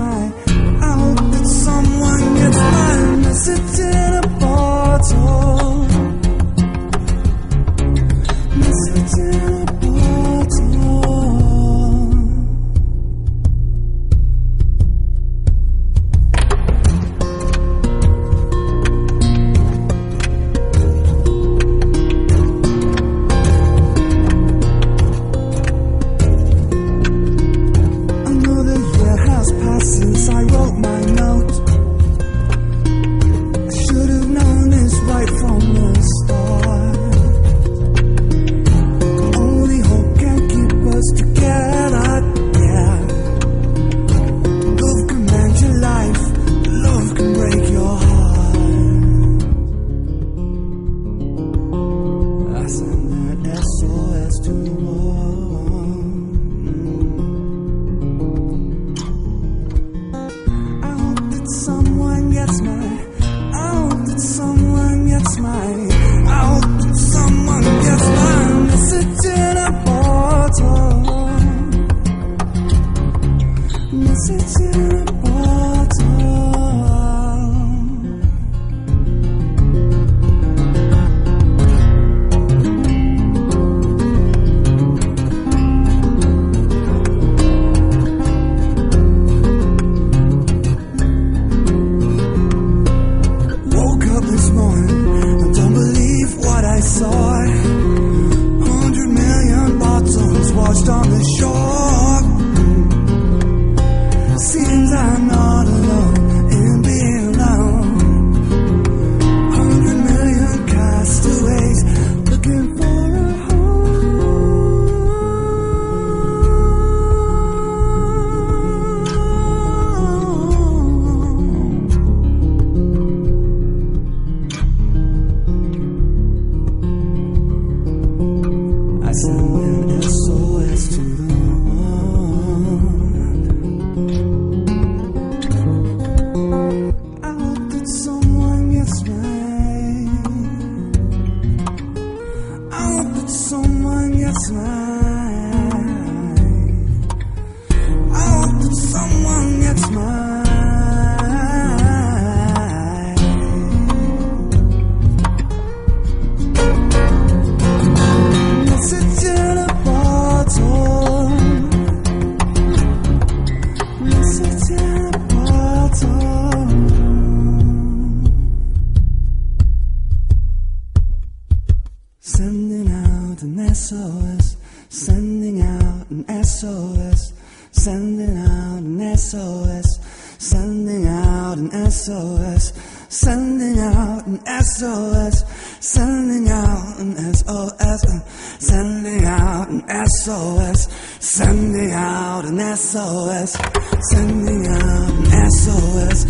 I hope that someone gets my message in a bottle. Message in someone. Gets mine. Message in a bottle. Message in a bottle. smile. Out an SOS. Sending out an SOS. Sending out an SOS. Sending out an SOS. Sending out an SOS. Sending out an SOS. Sending out an SOS. Sending out an SOS. Sending out an SOS.